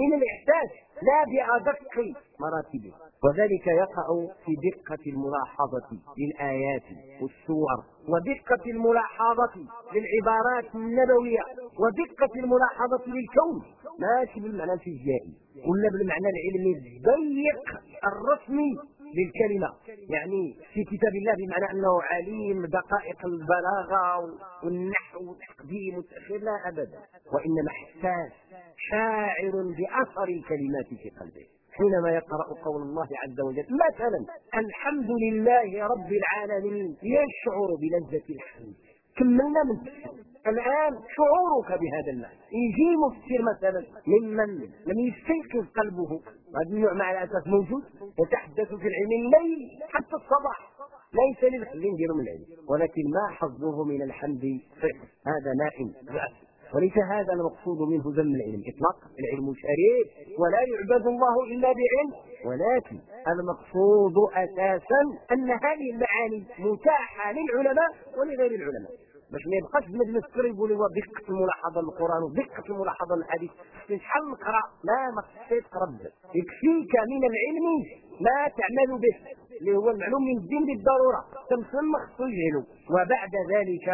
من الإحساس لا بأدق مراتبه وذلك يقع في دقة الملاحظة للآيات والسور ودقة الملاحظة للعبارات النبوية ودقة الملاحظة للكون. ماشي بالمعنى الفيزيائي. ولا بالمعنى العلمي الضيق الرسمي. للكلمة. يعني في كتاب الله بمعنى أنه عليم دقائق البلاغة والنحو والتقديم والتأخير لا أبدا. وإنما حساس شاعر بأثر الكلمات في قلبه. حينما يقرأ قول الله عز وجل مثلا الحمد لله رب العالمين يشعر بلذة الحمد. كملنا من الآن شعورك بهذا المعنى يجي مفسر مثلا ممن لم يستيقظ قلبه. هذا النوع مع الأسف موجود. يتحدث في العلم الليل حتى الصباح. ليس للخلين ديالهم من العلم ولكن ما حظه من الحمد صفر هذا نائم وليس هذا المقصود منه ذم العلم. اطلاقا. العلم شريف ولا يعبد الله إلا بعلم. ولكن المقصود أساسا أن هذه المعاني متاحة للعلماء ولغير العلماء. باش ما يبقاش بنادم يفكر يقول هو دقه الملاحظة للقران ودقه الملاحظة للحديث شحال نقرأ؟ لا ما تحسيش ترد يكفيك من العلم ما تعمل به. اللي هو المعلوم من الدين بالضرورة. تمسم خصو يجهلوا وبعد ذلك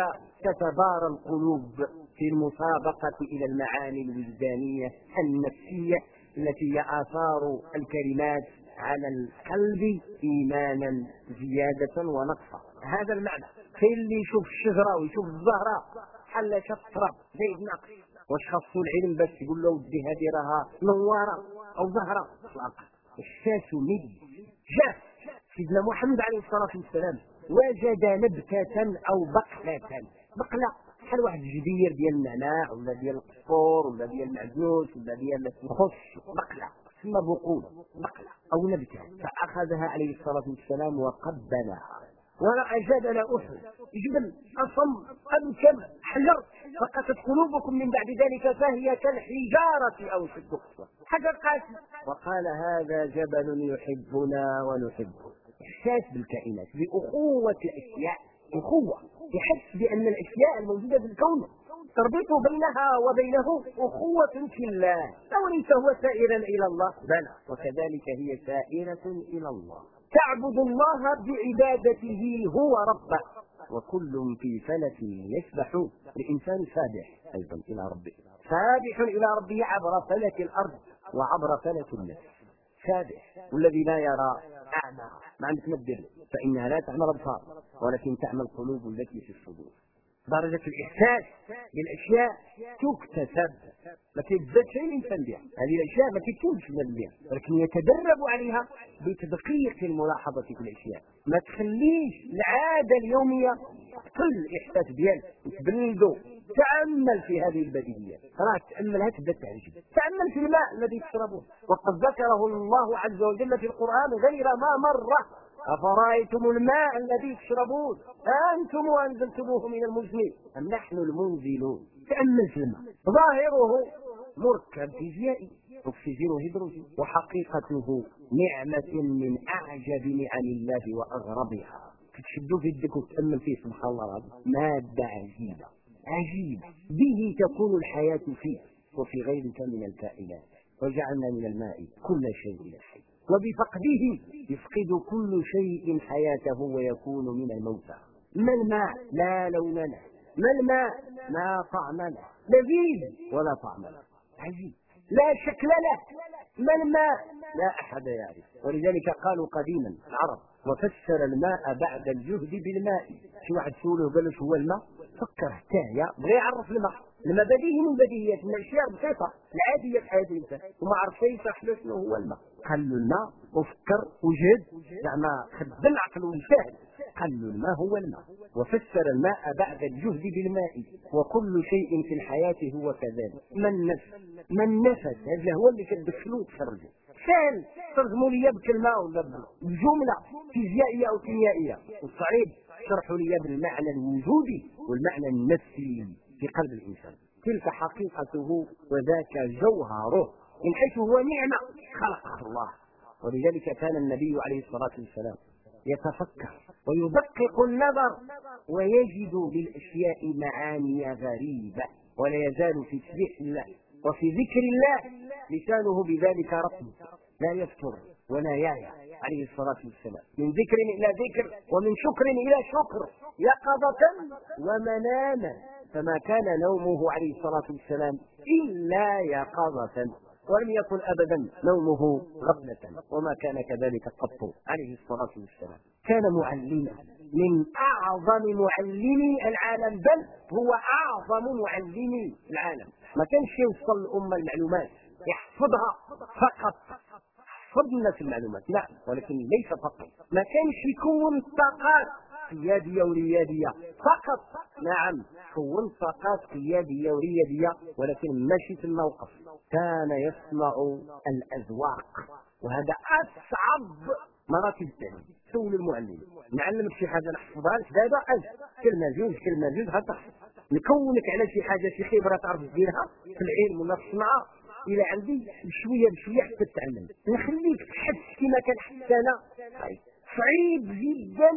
تتبارى القلوب في المسابقة إلى المعاني الوجدانية النفسية التي هي آثار الكلمات على القلب إيمانا زيادة ونقصا. هذا المعنى. كاين اللي يشوف الشجرة ويشوف الزهرة بحال شطرة. زي ناقص. واش خاصو العلم باش يقول له ودي هذه راها نوارة أو زهرة؟ اطلاقا الشاش مد جاء سيدنا محمد عليه الصلاة والسلام وجد نبتة أو بقلة. بقلة. بحال واحد الجدير ديال النعناع ولا ديال القصور ولا ديال المعزوز ولا ديال الخش بقلة. تسمى بقول بقلة أو نبتة. فأخذها عليه الصلاة والسلام وقبلها. ورأى جبل أحد. جبل أصم أبكم حجر فقست قلوبكم من بعد ذلك فهي كالحجارة أو شد قسوة حجر قاسي. وقال هذا جبل يحبنا ونحبه. إحساس بالكائنات بأخوة الأشياء. أخوة. يحس بأن الأشياء الموجودة في الكون تربط بينها وبينه أخوة في الله. أوليس هو سائرا إلى الله. بلى. وكذلك هي سائرة إلى الله. تعبد الله بعبادته هو ربه. وكل في فلك يسبح الانسان سابح أيضا إلى ربه. سابح إلى ربه عبر فلك الأرض وعبر فلك النفس. سابح. والذي لا يرى أعمى. ما عندك ما فإنها لا تعمى الابصار ولكن تعمى القلوب التي في الصدور. درجة الإحساس بالأشياء تكتسب. ما تتزاد شيء الإنسان بها هذه الأشياء ما تكونش من بها ولكن يتدرب عليها بتدقيق الملاحظة في الأشياء ما تخليش العادة اليومية تقل الإحساس ديالك وتبلدو تأمل في هذه البديهيات راه تأملها تبدأ تعجب تأمل في الماء الذي تشربه. وقد ذكره الله عز وجل في القرآن غير ما مرة أفرأيتم الماء الذي تشربون؟ أنتم أنزلتموه من المزن أم نحن المنزلون؟ تأمل الماء ظاهره مركب فيزيائي. أكسجين هيدروجين. وحقيقته نعمة من أعجب نعم الله وأغربها. تشدوا في يدك وتأمل فيه سبحان الله العظيم. مادة عجيبة. عجيبة. به تكون الحياة فيه. وفي غيرك من الكائنات. وجعلنا من الماء كل شيء حي. وبفقده يفقد كل شيء حياته ويكون من الموتى. ما الماء؟ لا لون له. ما الماء؟ لا طعم له. لذيذ ولا طعم له. عجيب. لا شكل له. ما الماء؟ لا أحد يعرف. ولذلك قالوا قديما العرب وفسر الماء بعد الجهد بالماء. شي واحد سوله قال له هو الماء؟ فكر حتى هي بغى يعرف الماء. الماء بديهي من بديهيات الاشياء بسيطة العادية في حياة الإنسان. وما عرف يشرح له شنو هو الماء؟ قال الماء وفكر وجد زعما خد العقل والجهل قال له الماء هو الماء. وفسر الماء بعد الجهد بالماء. وكل شيء في الحياة هو كذلك. ما النفس ما النفس هذا هو اللي كتدخلو تخرجه سهل ترجموا لي بكلمة ولا بجمله فيزيائية أو كيميائية. والصعيب شرحوا لي بالمعنى الوجودي والمعنى النفسي في قلب الإنسان. تلك حقيقته وذاك جوهره. من حيث هو نعمة خلقه الله. ولذلك كان النبي عليه الصلاة والسلام يتفكر ويدقق النظر ويجد بالأشياء معاني غريبة ولا يزال في تسبيح الله وفي ذكر الله لسانه بذلك رطب لا يفتر ولا يعيا عليه الصلاة والسلام. من ذكر إلى ذكر ومن شكر إلى شكر يقظة ومناما فما كان نومه عليه الصلاة والسلام إلا يقظة. ولم يكن أبدا نومه غفلة وما كان كذلك قط عليه الصلاة والسلام. كان معلما. من أعظم معلمي العالم بل هو أعظم معلمي العالم. ما كانش يوصل الأمة المعلومات يحفظها فقط. حفظ الناس المعلومات. لا ولكن ليس فقط. ما كانش يكون طاقات قياديه ورياديه فقط. نعم. كون طاقات قياديه ورياديه ولكن ماشي في الموقف. كان يصنع الأذواق. وهذا أصعب مراتب التعليم. سول المعلم. نعلمك شي حاجة نحفظها. لك دابا كلمه جوج كلمه جوج غتحفظ نكونك على شي حاجة شي خبرة تعرف ديرها. في العلم ولا في الصنعه إلى عندي بشويه بشوية حتى تتعلم. نخليك تحس كما كان حتى أنا. طيب. صعيب جدا.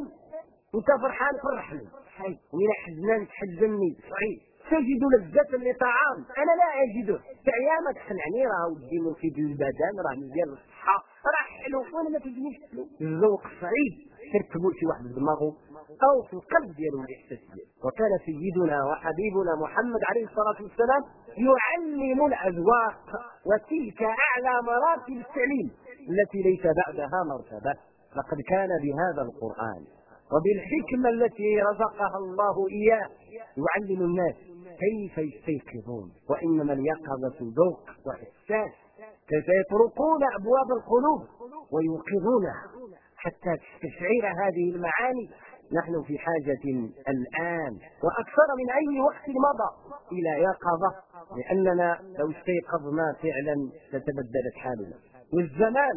وانت فرحان فرحني. صعيب وإلى حزنان تحزنني. صعيب تجد لذة لطعام. أنا لا اجده تعيا تخلعني راه ودي مفيد للبدن راه مزيان للصحه راه حلو. وأنا ما تجينيش حلو. الذوق صعيب تركبوا شي واحد دماغه أو في القلب ديالو الاحساس ديالو وكان سيدنا وحبيبنا محمد عليه الصلاة والسلام يعلم الأذواق وتلك أعلى مراتب التعليم التي ليس بعدها مرتبة. لقد كان بهذا القرآن. وبالحكمة التي رزقها الله إياه يعلم الناس كيف يستيقظون وإنما اليقظة ذوق وإحساس كيف يطرقون أبواب القلوب ويوقظونها حتى تستشعر هذه المعاني. نحن في حاجة الآن وأكثر من أي وقت مضى إلى يقظة لأننا لو استيقظنا فعلا لتبدلت حالنا. والزمان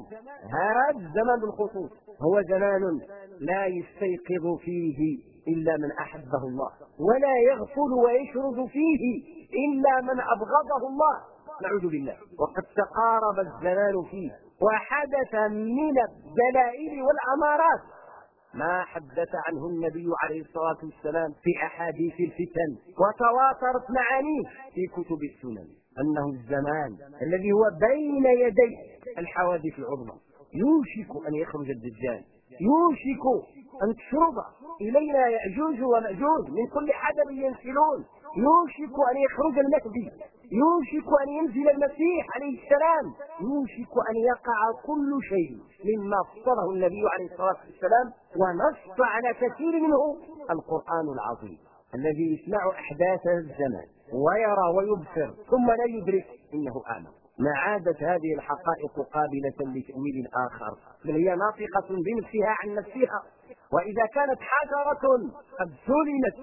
هذا الزمان بالخصوص هو زمان لا يستيقظ فيه إلا من أحبه الله ولا يغفل ويشرد فيه إلا من أبغضه الله نعوذ بالله. وقد تقارب الزمان فيه وحدث من الدلائل والأمارات. ما حدث عنه النبي عليه الصلاة والسلام في أحاديث الفتن وتواترت معانيه في كتب السنن. أنه الزمان الذي هو بين يدي الحوادث العظمى. يوشك أن يخرج الدجال. يوشك أن تشرب. إلينا يأجوج ومأجوج من كل حدب ينسلون. يوشك أن يخرج المهدي. يوشك أن ينزل المسيح عليه السلام. يوشك أن يقع كل شيء مما فصله النبي عليه الصلاة والسلام ونص على كثير منه القرآن العظيم الذي يسمع أحداث الزمان. ويرى ويبصر ثم لا يدرك إنه آمن. ما عادت هذه الحقائق قابلة لتأويل آخر بل هي ناطقة بنفسها عن نفسها. وإذا كانت حجرة قد سلمت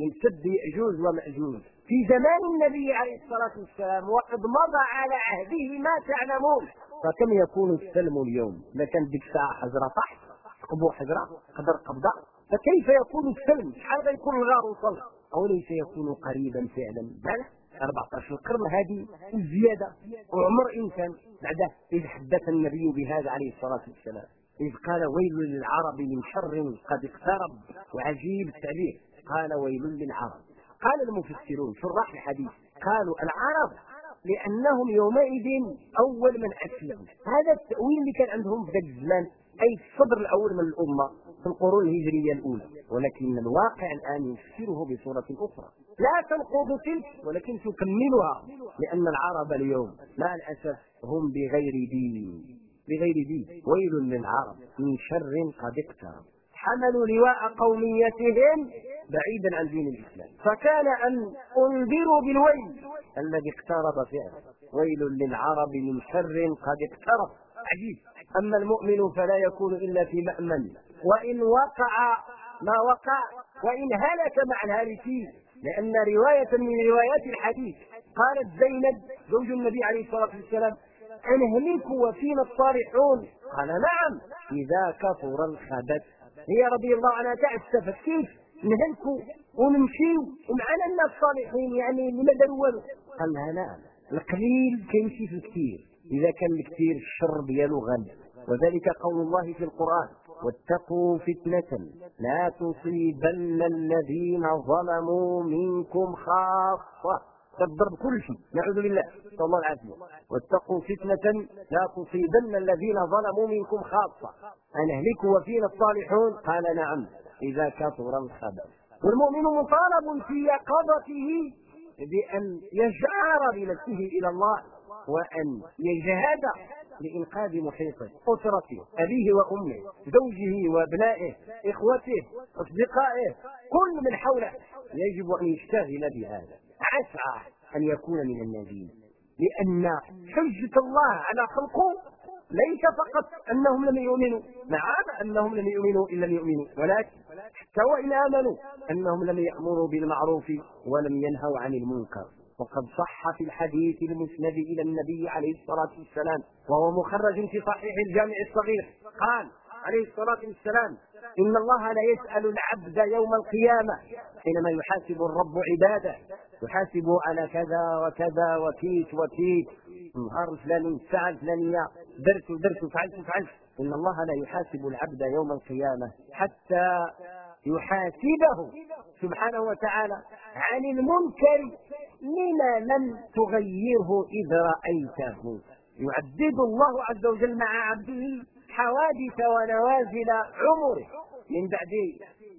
من سد يأجوج ومأجوج. في زمان النبي عليه الصلاة والسلام وقد مضى على عهده ما تعلمون. فكم يكون السلم اليوم؟ إذا كان ديك الساعة حجرة تحت قبو حجرة قدر قبضة. فكيف يكون السلم؟ شحال يكون الغار وصل أو ليس يكون قريبا فعلا. بل 14 القرن هذه الزيادة وعمر إنسان بعده إذ حدث النبي بهذا عليه الصلاة والسلام إذ قال ويل للعرب من شر قد اقترب وعجيب التعبير قال ويل للعرب. قال المفسرون شراح الحديث قالوا العرب لأنهم يومئذ أول من أسلموا. هذا التأويل اللي كان عندهم في ذاك الزمان في الصدر الأول من الأمة في القرون الهجرية الأولى. ولكن الواقع الآن يفسره بصورة أخرى. لا تنقض تلك ولكن تكملها لأن العرب اليوم مع الأسف هم بغير دين. بغير دين. ويل للعرب. من شر قد اقترب. حملوا لواء قوميتهم بعيدا عن دين الإسلام. فكان أن أنذروا بالويل الذي اقترب فعلا. ويل للعرب من شر قد اقترب. عجيب. أما المؤمن فلا يكون إلا في مأمن. وإن وقع ما وقع وإن هلك مع الهالكين لأن رواية من روايات الحديث قالت زينب زوج النبي عليه الصلاة والسلام أنهلك وفينا الصالحون؟ قال نعم إذا كثر الخبث. هي رضي الله عنها تعسفت كيف نهلكوا ونمشيو ومعنا الناس الصالحين يعني لما داروا والو قال لها نعم القليل كيمشي في الكثير. إذا كان الكثير الشر ديالو غالب وذلك قول الله في القرآن واتقوا فتنة لا تصيبن الذين ظلموا منكم خاصة. تضرب كل شيء نعوذ بالله. نسال الله العافيه واتقوا فتنة لا تصيبن الذين ظلموا منكم خاصة. ان اهلكوا وفينا الصالحون؟ قال نعم إذا كثر الخبث والمؤمن مطالب في يقظته بأن يجعر بنفسه إلى الله. وأن يجهد لإنقاذ محيطه أسرته أبيه وأمه زوجه وأبنائه إخوته أصدقائه كل من حوله. يجب أن يشتغل بهذا. اسعى أن يكون من الناجين لأن حجة الله على خلقه ليس فقط أنهم لم يؤمنوا. نعم أنهم لم يؤمنوا إن لم يؤمنوا. ولكن حتى وإن آمنوا أنهم لم يأمروا بالمعروف ولم ينهوا عن المنكر. وقد صح في الحديث المسند إلى النبي عليه الصلاة والسلام وهو مخرج في صحيح الجامع الصغير. قال عليه الصلاة والسلام إن الله لا يسأل العبد يوم القيامة حينما يحاسب الرب عباده يحاسب على كذا وكذا وكيت وكيت. نهار الفلاني الساعة الفلانيه درت ودرت وفعلت وفعلت إن الله لا يحاسب العبد يوم القيامة حتى يحاسبه سبحانه وتعالى عن المنكر. لما لم تغيره إذ رأيته. يعدد الله عز وجل مع عبده حوادث ونوازل عمره. من بعد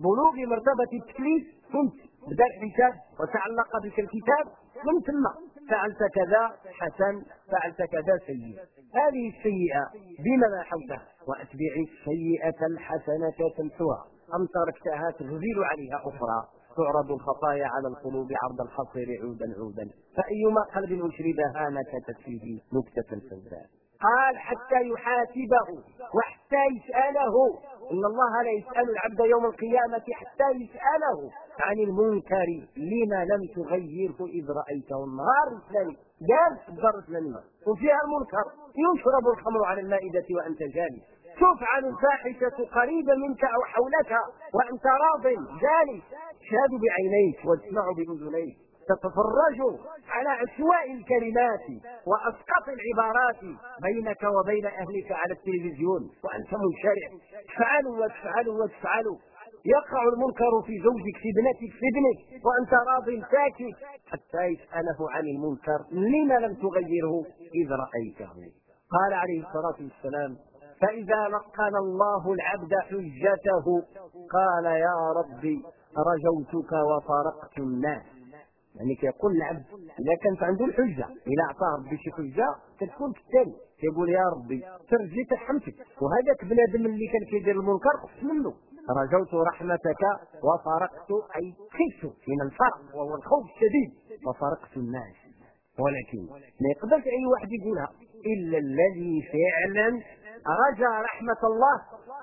بلوغ مرتبة التكليف كنت بدا الحساب وتعلق بك الكتاب من ثم فعلت كذا حسن فعلت كذا سيء. هذه السيئة بما حوتها وأتبع السيئة الحسنة تمحوها. أم تركتها تغزل عليها أخرى. تعرض الخطايا على القلوب عرض الحصير عودا عودا. فأيما قلب أشربها نكتت فيه نكتة سوداء قال حتى يحاسبه وحتى يسأله. إن الله لا يسأل العبد يوم القيامة حتى يسأله عن المنكر. لما لم تغيره إذ رأيته النهار جالس في الدار الفلانية وفيها المنكر. يشرب الخمر على المائدة وأنت جالس. تفعل الفاحشة قريبا منك أو حولك وأنت راض. جالس. تشهد بعينيك وتسمع بأذنيك. تتفرج على عشواء الكلمات واسقط العبارات بينك وبين أهلك على التلفزيون وأنت منشرع. تفعلوا وتفعلوا وتفعلوا يقع المنكر في زوجك في ابنتك في ابنك وأنت راض ساكت حتى يسأله عن المنكر. لما لم تغيره إذ رأيته؟ قال عليه الصلاة والسلام فإذا لقن الله العبد حجته قال يا ربي رجوتك وفرقت الناس. يعني كيقول العبد إذا كانت عنده الحجة إلى اعطاه ربي شي حجة كتكون كالتالي كيقول يا ربي ترجي ترحمتك. وهذاك بنادم اللي كان كيدير المنكر خفت منه. رجوت رحمتك وفرقت أي خفت من الفرق وهو الخوف الشديد. وفرقت الناس. ولكن ما يقدرش أي واحد يقولها إلا الذي فعلا رجا رحمة الله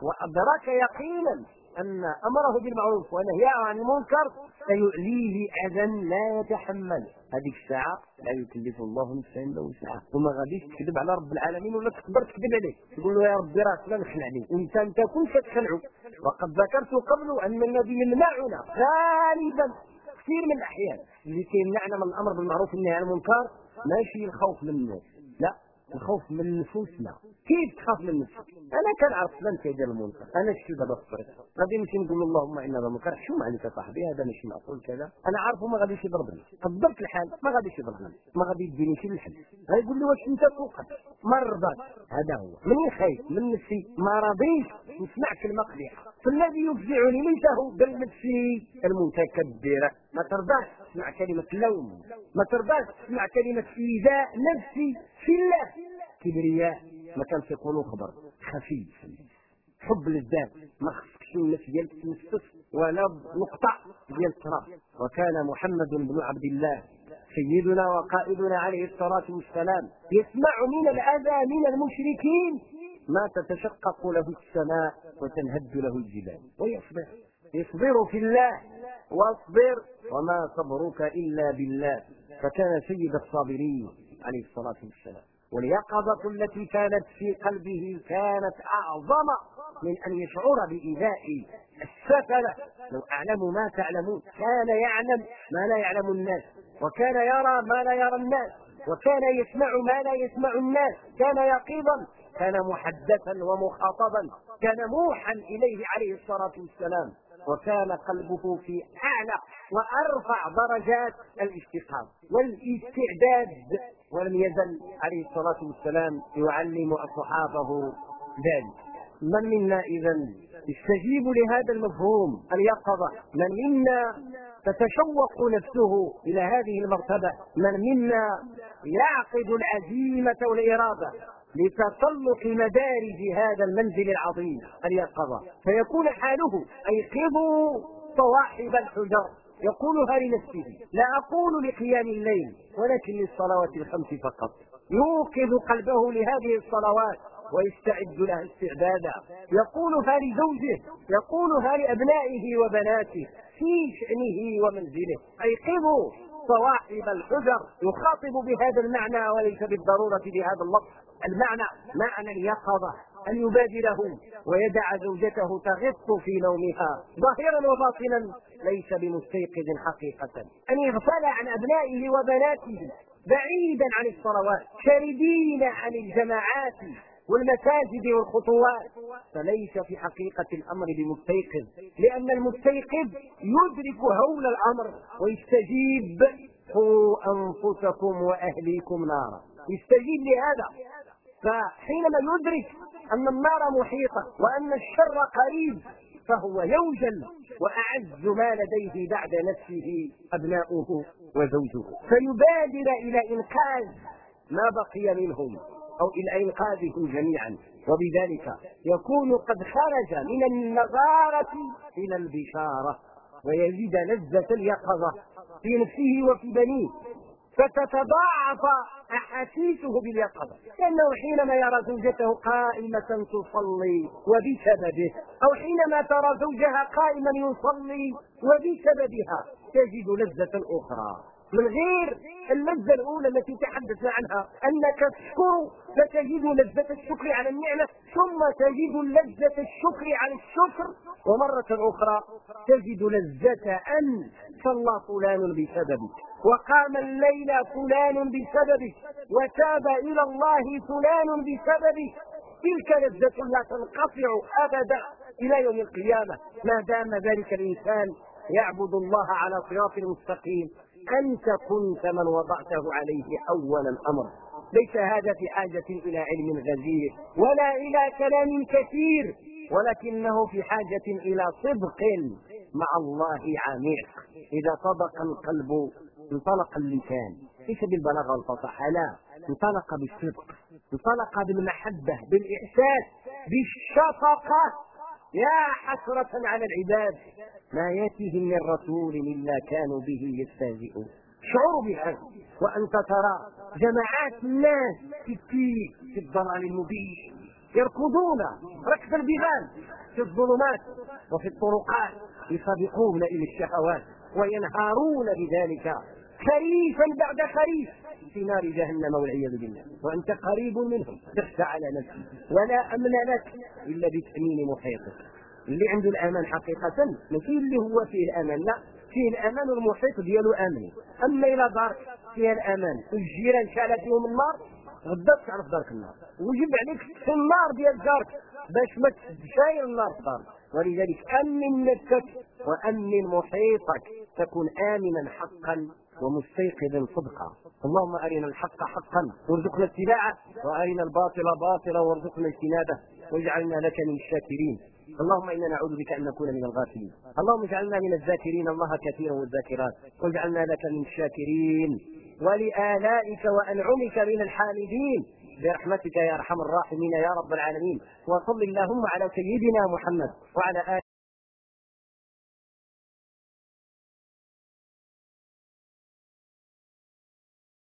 وأدرك يقينا أن أمره بالمعروف ونهيه عن المنكر سيؤليه أذى لا يتحمل. هذيك الساعة لا يكلف الله نفسا إلا وسعها. وما غاديش تكذب على رب العالمين ولا تقدر تكذب عليه. تقول له يا ربي راه لا نخلعني وانت انت كنت تخلعه وقد ذكرت قبل أن الذي يمنعنا. غالبا كثير من الأحيان. اللي كيمنعنا من الأمر بالمعروف والنهي عن المنكر ماشي الخوف من الناس لا. الخوف من نفوسنا كيف تخاف من نفسك أنا كنعرف فلان كيدير المنكر أنا شفت دابا الطريق غادي نمشي نقول اللهم إنا ظلمك شو معنى صاحبي؟ هذا ماشي معقول كذا. أنا عارفه ما غاديش يضربني. قدرت الحال ما غاديش يضربني. ما غادي يديني شي الحل غايقول لي واش أنت فوقك ما رضاك. هذا هو. مني خايف. من نفسي. ما راضيش. نسمع كلمة قبيحة. فالذي يفزعني ليس هو قال نفسي المتكبرة. ما ترضاش. تسمع كلمة لوم. ما ترضاش تسمع كلمة إيذاء نفسي في الله. كبرياء ما كان يقولوا خبر. خفيف حب للذات. ما خصكش النفس ديالك تنفس ولا نقطع ديال التراب. وكان محمد بن عبد الله سيدنا وقائدنا عليه الصلاة والسلام يسمع من الأذى من المشركين ما تتشقق له السماء وتنهد له الجبال. ويصبر يصبر في الله. واصبر وما صبرك إلا بالله. فكان سيد الصابرين عليه الصلاة والسلام. واليقظة التي كانت في قلبه كانت أعظم من أن يشعر بإيذاء السفلة. لو أعلم ما تعلمون. كان يعلم ما لا يعلم الناس. وكان يرى ما لا يرى الناس. وكان يسمع ما لا يسمع الناس. كان يقظا كان محدثا ومخاطبا. كان موحا إليه عليه الصلاة والسلام. وكان قلبه في أعلى وأرفع درجات الاستقامة والاستعداد ولم يزل عليه الصلاة والسلام يعلم أصحابه ذلك. من منا إذا يستجيب لهذا المفهوم اليقظة من منا تتشوق نفسه إلى هذه المرتبة؟ من منا يعقد العزيمة والإرادة؟ لتسلق مدارج هذا المنزل العظيم اليقظة فيكون حاله أيقظوا صواحب الحجر. يقولها لنفسه لا أقول لقيام الليل ولكن للصلوات الخمس فقط. يوقظ قلبه لهذه الصلوات ويستعد لها استعدادا. يقولها لزوجه يقولها لأبنائه وبناته في شأنه ومنزله. أيقظوا صواحب الحجر يخاطب بهذا المعنى وليس بالضرورة بهذا اللفظ. المعنى معنى اليقظة أن يبادره ويدع زوجته تغط في نومها ظاهرا وباطنا ليس بمستيقظ حقيقة. أن يغفل عن أبنائه وبناته بعيدا عن الصلوات شاردين عن الجماعات. والمساجد والخطوات. فليس في حقيقة الأمر بمستيقظ لأن المستيقظ يدرك هول الأمر ويستجيب قوا أنفسكم وأهليكم نارا. يستجيب لهذا. فحينما يدرك أن النار محيطة وأن الشر قريب فهو يوجل وأعز ما لديه بعد نفسه أبناؤه وزوجه. فيبادر إلى إنقاذ ما بقي منهم. أو إلى إنقاذهم جميعا. وبذلك يكون قد خرج من النظارة إلى البشارة ويجد لذة اليقظة في نفسه وفي بنيه. فتتضاعف أحاسيسه باليقظة لأنه حينما يرى زوجته قائمة تصلي وبسببه أو حينما ترى زوجها قائما يصلي وبسببها تجد لذة أخرى. من غير اللذة الأولى التي تحدثنا عنها أنك تشكر فتجد لذة الشكر على النعمة ثم تجد لذة الشكر على الشكر ومرة أخرى تجد لذة أن صلى فلان بسببك وقام الليل فلان بسببك وتاب إلى الله فلان بسببك تلك لذة لا تنقطع أبدا إلى يوم القيامة. ما دام ذلك الإنسان يعبد الله على صراط مستقيم أنت كنت من وضعته عليه أول الأمر. ليس هذا في حاجة إلى علم غزير ولا إلى كلام كثير ولكنه في حاجة إلى صدق مع الله عميق. إذا صدق القلب انطلق اللسان. ليس بالبلاغة والفصاحة لا. انطلق بالصدق انطلق بالمحبة بالإحساس بالشفقة. يا حسرة على العباد ما يأتيهم من رسول إلا كانوا به يستهزئون. شعور بهذا وأنت ترى جماعات الناس في في الضلال المبين يركضون ركض البغال في الظلمات وفي الطرقات يسابقون إلى الشهوات وينهارون بذلك خريفا بعد خريف. في نار جهنم والعياذ بالله. وأنت قريب منهم. تخشى على نفسك. ولا امن لك إلا بتأمين محيطك. اللي عنده الأمان حقيقة ماشي اللي هو فيه الأمان. لا فيه الأمان والمحيط ديالو امن أما إلى دار فيها الأمان والجيران شعل فيهم النار غدا تعرف دارك النار. وجب عليك في النار ديال دارك باش ما تشاير النار في دارك. ولذلك أمن نفسك وأمن محيطك. تكون آمنا حقا. ومستيقظا صدقا اللهم أرنا الحق حقا وارزقنا اتباعه وأرنا الباطل باطلا وارزقنا اجتنابه واجعلنا لك من الشاكرين اللهم إنا نعوذ بك أن نكون من الغافلين. اللهم اجعلنا من الذاكرين الله كثيرا والذاكرات. واجعلنا لك من الشاكرين. ولآلائك وأنعمك من الحامدين. برحمتك يا أرحم الراحمين يا رب العالمين. وصل اللهم على سيدنا محمد وعلى آله